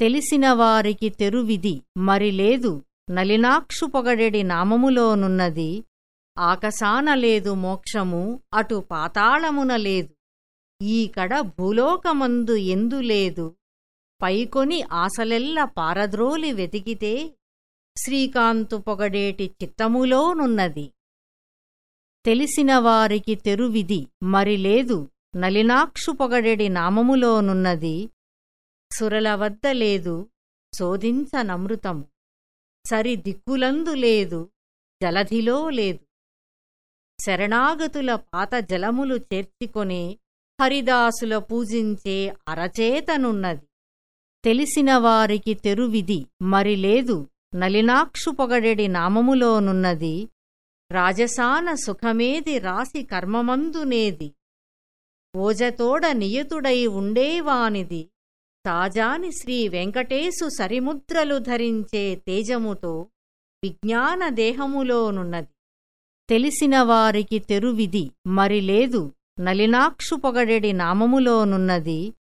తెలిసిన వారికి తెరువిది మరి లేదు నలినాక్షు పొగడెడి నామములోనున్నది ఆకసాన లేదు మోక్షము అటు పాతాళమున లేదు. ఈ కడ భూలోకమందు ఎందు లేదు. పైకొని ఆసలెల్ల పారద్రోలి వెతికితే శ్రీకాంతు పొగడేటి చిత్తములోనున్నది తెలిసిన వారికి తెరువిది మరి లేదు నలినాక్షు పొగడెడి నామములోనున్నది సురల వద్ద లేదు. శోధించనమృతము సరి దిక్కులందు లేదు. జలధిలో లేదు. శరణాగతుల పాత జలములు చేర్చుకొని హరిదాసుల పూజించే అరచేతనున్నది. తెలిసిన వారికి తెరువిది మరి లేదు. నలినాక్షు పొగడెడి నామములోనున్నది. రాజసాన సుఖమేది రాసి కర్మమందునేది ఓజతోడ నియతుడై ఉండేవానిది. తాజాని శ్రీ వెంకటేశు సరిముద్రలు ధరించే తేజముతో విజ్ఞాన దేహములోనున్నది. తెలిసిన వారికి తెరువిది మరి లేదు నలినాక్షు పొగడెడి నామములోనున్నది.